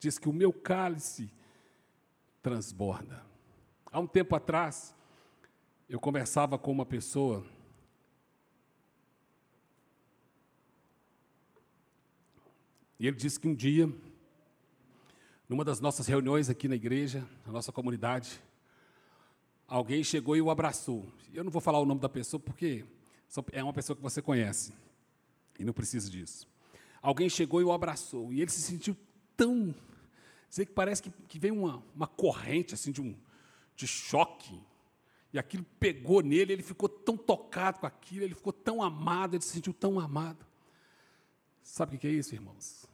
diz que o meu cálice transborda. Há um tempo atrás, eu conversava com uma pessoa e ele disse que um dia, numa das nossas reuniões aqui na igreja, na nossa comunidade, alguém chegou e o abraçou. Eu não vou falar o nome da pessoa porque é uma pessoa que você conhece e não precisa disso alguém chegou e o abraçou. E ele se sentiu tão. Sei que parece que, que veio uma, uma corrente assim de, um, de choque. E aquilo pegou nele, ele ficou tão tocado com aquilo, ele ficou tão amado, ele se sentiu tão amado. Sabe o que é isso, irmãos?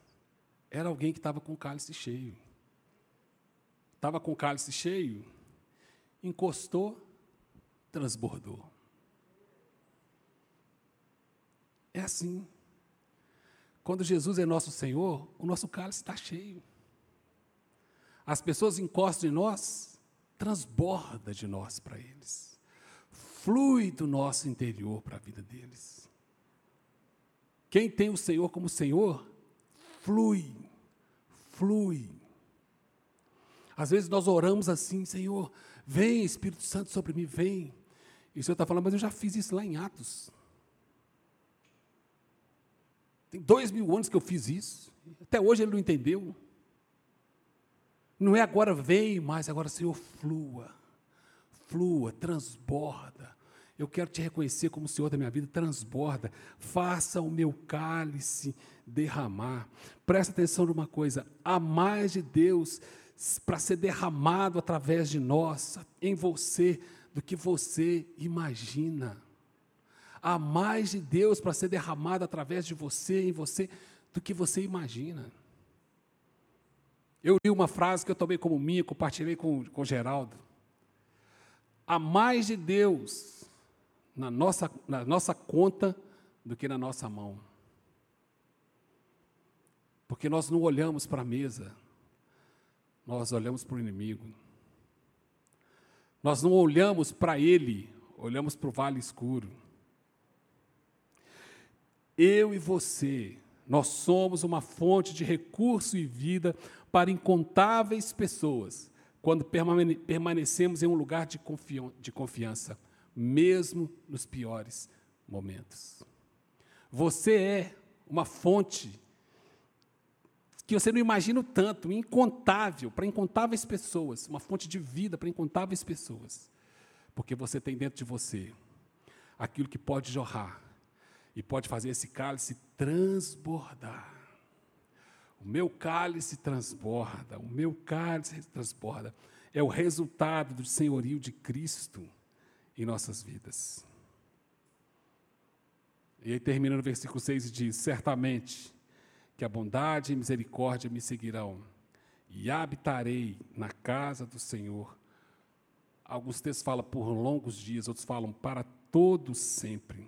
Era alguém que estava com o cálice cheio. Estava com o cálice cheio, encostou, transbordou. É assim. Quando Jesus é nosso Senhor, o nosso cálice está cheio. As pessoas encostam em nós, transborda de nós para eles. Flui do nosso interior para a vida deles. Quem tem o Senhor como Senhor, flui, flui. Às vezes nós oramos assim, Senhor, vem Espírito Santo sobre mim, vem. E o Senhor está falando, mas eu já fiz isso lá em Atos. Tem dois mil anos que eu fiz isso. Até hoje ele não entendeu. Não é agora vem mais, agora Senhor, flua. Flua, transborda. Eu quero te reconhecer como Senhor da minha vida, transborda. Faça o meu cálice derramar. Presta atenção numa coisa: há mais de Deus para ser derramado através de nós, em você, do que você imagina. Há mais de Deus para ser derramado através de você, em você, do que você imagina. Eu li uma frase que eu tomei como minha, compartilhei com, com Geraldo. Há mais de Deus na nossa, na nossa conta do que na nossa mão. Porque nós não olhamos para a mesa, nós olhamos para o inimigo. Nós não olhamos para ele, olhamos para o vale escuro. Eu e você, nós somos uma fonte de recurso e vida para incontáveis pessoas quando permanecemos em um lugar de, de confiança, mesmo nos piores momentos. Você é uma fonte que você não imagina tanto, incontável, para incontáveis pessoas, uma fonte de vida para incontáveis pessoas, porque você tem dentro de você aquilo que pode jorrar e pode fazer esse cálice transbordar. O meu cálice transborda, o meu cálice transborda. É o resultado do senhorio de Cristo em nossas vidas. E aí termina no versículo 6 e diz: Certamente que a bondade e misericórdia me seguirão, e habitarei na casa do Senhor. Alguns textos falam por longos dias, outros falam para todos sempre.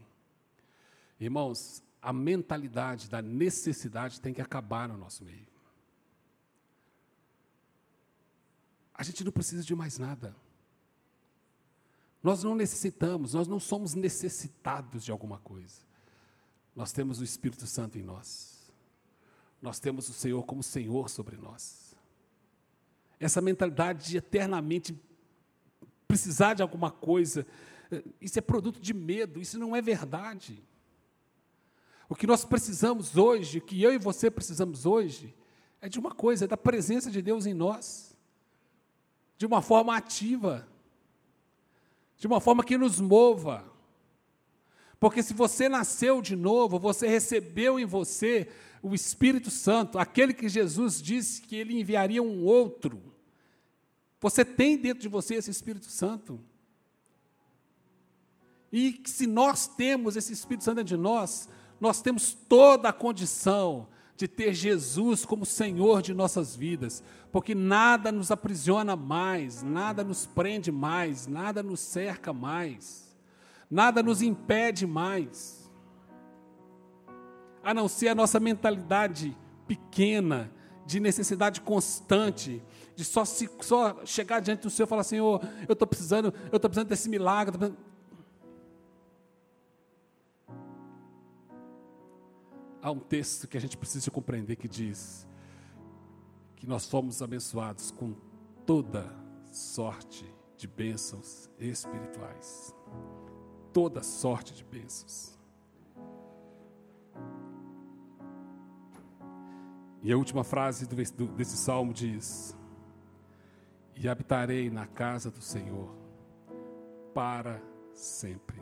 Irmãos, a mentalidade da necessidade tem que acabar no nosso meio. a gente não precisa de mais nada. Nós não necessitamos, nós não somos necessitados de alguma coisa. Nós temos o Espírito Santo em nós. Nós temos o Senhor como Senhor sobre nós. Essa mentalidade de eternamente precisar de alguma coisa, isso é produto de medo, isso não é verdade. O que nós precisamos hoje, o que eu e você precisamos hoje, é de uma coisa, é da presença de Deus em nós, de uma forma ativa, de uma forma que nos mova. Porque se você nasceu de novo, você recebeu em você o Espírito Santo, aquele que Jesus disse que ele enviaria um outro. Você tem dentro de você esse Espírito Santo. E se nós temos esse Espírito Santo dentro de nós, nós temos toda a condição de ter Jesus como Senhor de nossas vidas, porque nada nos aprisiona mais, nada nos prende mais, nada nos cerca mais, nada nos impede mais, a não ser a nossa mentalidade pequena, de necessidade constante, de só, se, só chegar diante do Senhor e falar: Senhor, eu estou precisando, eu estou precisando desse milagre. Há um texto que a gente precisa compreender que diz que nós fomos abençoados com toda sorte de bênçãos espirituais. Toda sorte de bênçãos. E a última frase do, desse salmo diz: E habitarei na casa do Senhor para sempre.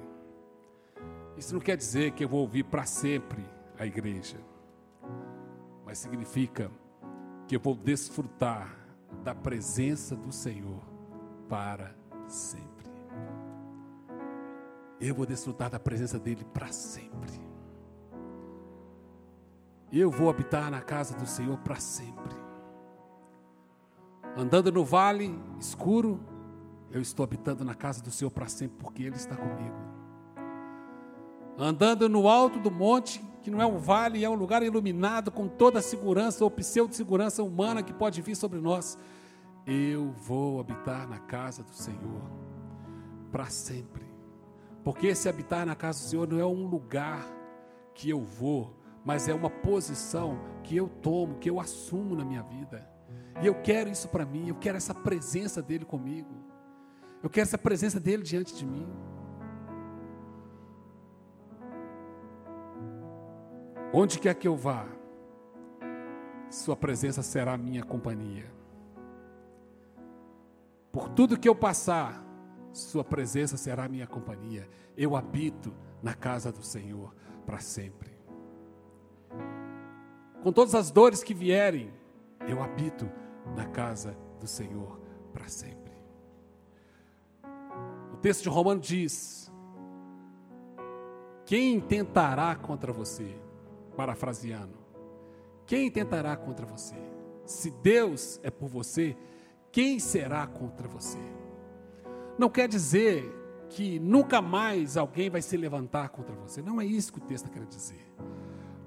Isso não quer dizer que eu vou ouvir para sempre a igreja, mas significa que eu vou desfrutar da presença do Senhor para sempre. Eu vou desfrutar da presença dele para sempre. Eu vou habitar na casa do Senhor para sempre. Andando no vale escuro, eu estou habitando na casa do Senhor para sempre, porque Ele está comigo. Andando no alto do monte, que não é um vale, é um lugar iluminado com toda a segurança ou pseudo-segurança humana que pode vir sobre nós. Eu vou habitar na casa do Senhor para sempre. Porque esse habitar na casa do Senhor não é um lugar que eu vou, mas é uma posição que eu tomo, que eu assumo na minha vida. E eu quero isso para mim, eu quero essa presença dele comigo. Eu quero essa presença dele diante de mim. Onde quer que eu vá, Sua presença será minha companhia. Por tudo que eu passar, Sua presença será minha companhia. Eu habito na casa do Senhor para sempre. Com todas as dores que vierem, eu habito na casa do Senhor para sempre. O texto de Romano diz: Quem tentará contra você? Parafraseando. Quem tentará contra você? Se Deus é por você, quem será contra você? Não quer dizer que nunca mais alguém vai se levantar contra você. Não é isso que o texto quer dizer.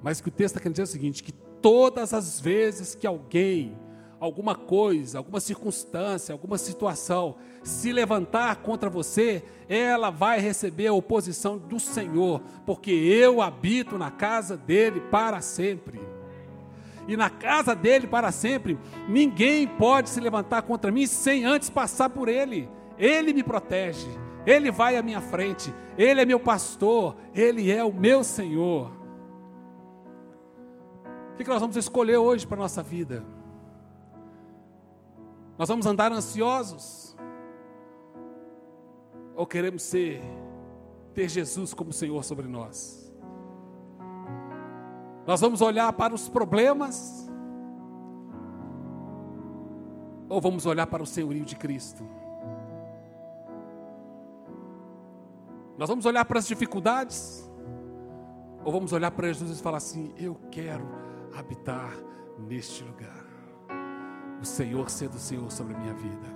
Mas que o texto quer dizer é o seguinte: que todas as vezes que alguém alguma coisa, alguma circunstância, alguma situação se levantar contra você, ela vai receber a oposição do Senhor, porque eu habito na casa dele para sempre. E na casa dele para sempre, ninguém pode se levantar contra mim sem antes passar por ele. Ele me protege, ele vai à minha frente, ele é meu pastor, ele é o meu Senhor. O que nós vamos escolher hoje para a nossa vida? Nós vamos andar ansiosos? Ou queremos ser ter Jesus como Senhor sobre nós? Nós vamos olhar para os problemas? Ou vamos olhar para o senhorio de Cristo? Nós vamos olhar para as dificuldades? Ou vamos olhar para Jesus e falar assim: Eu quero habitar neste lugar o Senhor sendo o Senhor sobre a minha vida.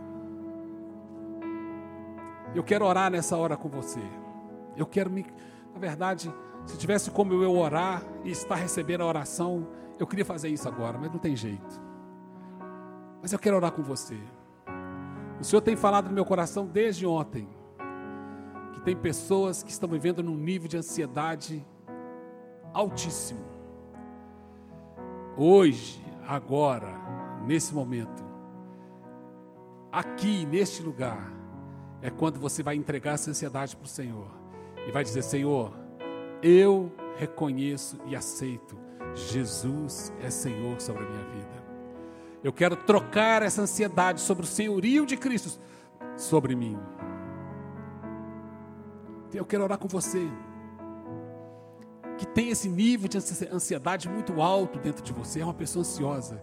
Eu quero orar nessa hora com você. Eu quero me. Na verdade, se tivesse como eu orar e estar recebendo a oração, eu queria fazer isso agora, mas não tem jeito. Mas eu quero orar com você. O Senhor tem falado no meu coração desde ontem que tem pessoas que estão vivendo num nível de ansiedade altíssimo. Hoje, agora, nesse momento, aqui, neste lugar, é quando você vai entregar essa ansiedade para o Senhor e vai dizer: Senhor, eu reconheço e aceito, Jesus é Senhor sobre a minha vida. Eu quero trocar essa ansiedade sobre o senhorio de Cristo sobre mim. Eu quero orar com você que tem esse nível de ansiedade muito alto dentro de você, é uma pessoa ansiosa.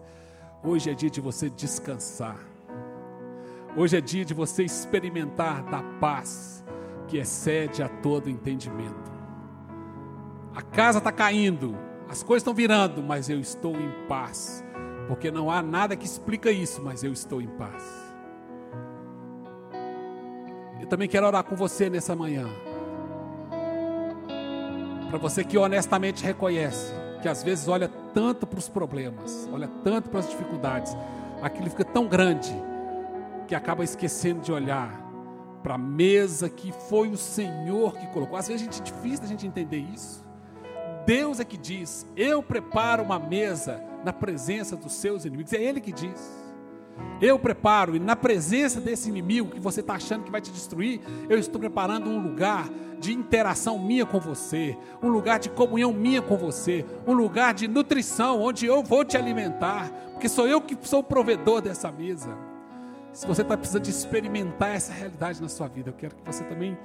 Hoje é dia de você descansar. Hoje é dia de você experimentar da paz que excede a todo entendimento. A casa está caindo, as coisas estão virando, mas eu estou em paz, porque não há nada que explica isso, mas eu estou em paz. Eu também quero orar com você nessa manhã. Para você que honestamente reconhece que às vezes olha tanto para os problemas, olha tanto para as dificuldades, aquilo fica tão grande que acaba esquecendo de olhar para a mesa que foi o Senhor que colocou. Às vezes a gente, é difícil a gente entender isso. Deus é que diz: Eu preparo uma mesa na presença dos seus inimigos. É Ele que diz. Eu preparo, e na presença desse inimigo que você está achando que vai te destruir, eu estou preparando um lugar de interação minha com você, um lugar de comunhão minha com você, um lugar de nutrição, onde eu vou te alimentar, porque sou eu que sou o provedor dessa mesa. Se você está precisando de experimentar essa realidade na sua vida, eu quero que você também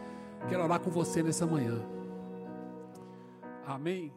quero orar com você nessa manhã. Amém.